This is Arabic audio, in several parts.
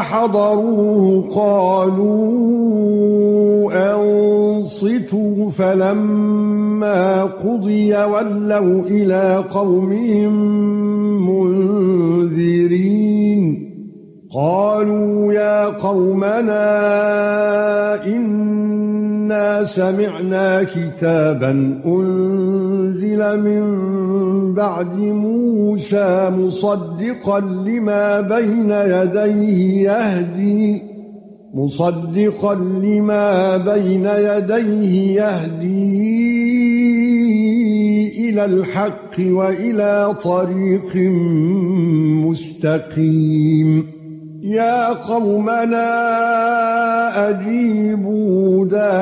حَضَرُوهُ قَالُوا أَنصِتُوا فَلَمَّا قُضِيَ وَلَّوْا إِلَى قَوْمِهِمْ مُنذِرِينَ قَالُوا يَا قَوْمَنَا إِنَّا سَمِعْنَا كِتَابًا أُنزِلَ مِن بَعْدِ مُوسَى مُصَدِّقًا لِمَا بَيْنَ يَدَيْهِ يَهْدِي مُصَدِّقًا لِمَا بَيْنَ يَدَيْهِ يَهْدِي إِلَى الْحَقِّ وَإِلَى طَرِيقٍ مُسْتَقِيمٍ. يا قومنا أجيبوا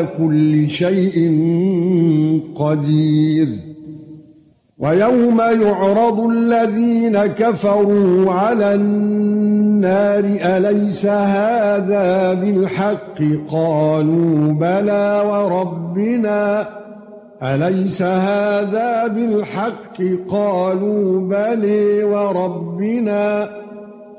على كل شيء قدير. ويوم يعرض الذين كفروا على النار أليس هذا بالحق؟ قالوا بلى وربنا. أليس هذا بالحق؟ قالوا بلى وربنا.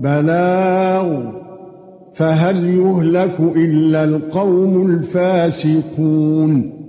بلاغ فهل يهلك إلا القوم الفاسقون؟